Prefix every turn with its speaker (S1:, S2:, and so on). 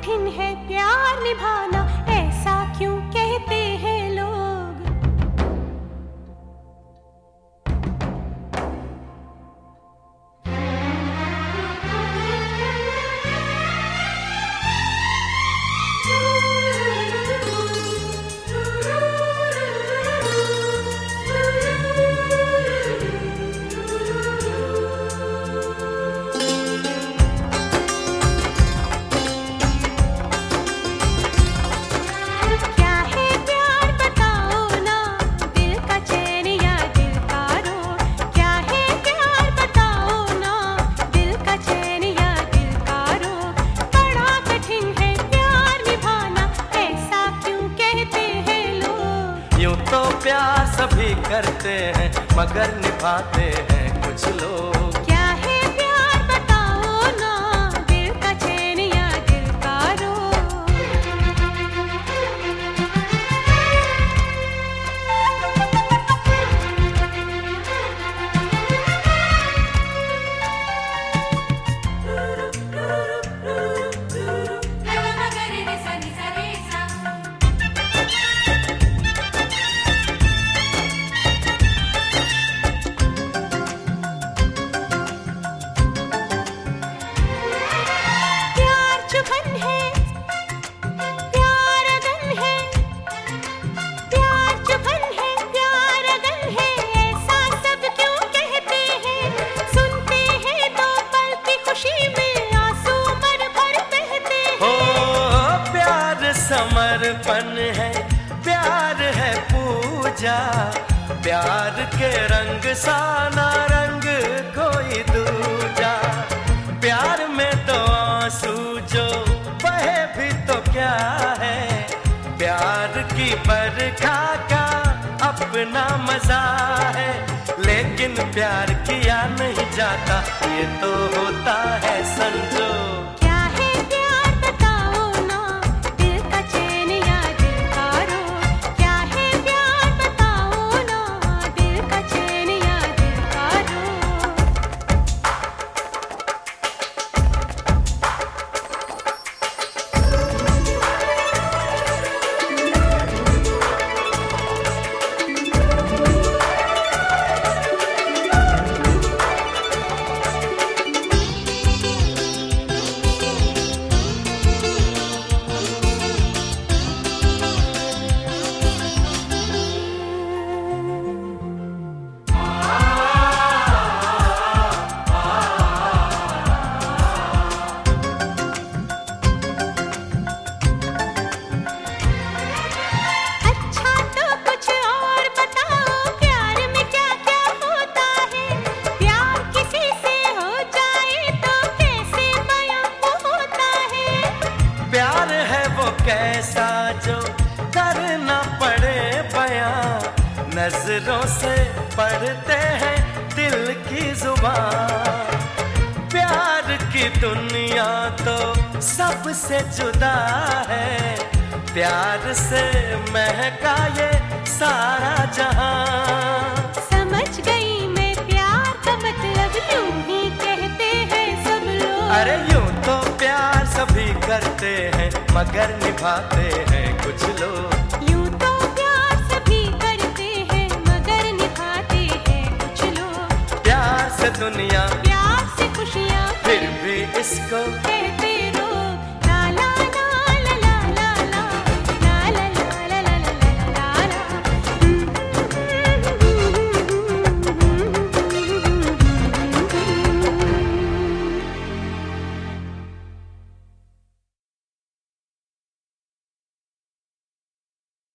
S1: कठिन है प्यार निभाना।
S2: तो प्यार सभी करते हैं मगर निभाते हैं कुछ लोग। समर्पण है, प्यार है पूजा। प्यार के रंग साना रंग कोई दूजा। प्यार में तो आँसू जो बहे भी तो क्या है। प्यार की बरखा का अपना मज़ा है। लेकिन प्यार किया नहीं जाता, ये तो होता है संजोग
S1: कैसा
S2: जो करना पड़े बयां नज़रों से पढ़ते हैं दिल की ज़ुबान। प्यार की दुनिया तो सबसे जुदा है। प्यार से महका ये सारा जहाँ
S1: समझ गई मैं प्यार का मतलब यूँ ही कहते हैं सब लोग।
S2: अरे यूँ तो प्यार करते हैं मगर निभाते हैं कुछ लोग।
S1: यूँ तो प्यार भी करते हैं मगर निभाते हैं कुछ लोग।
S2: प्यार से दुनिया
S1: प्यार से खुशियाँ
S2: फिर भी इसको
S1: कहते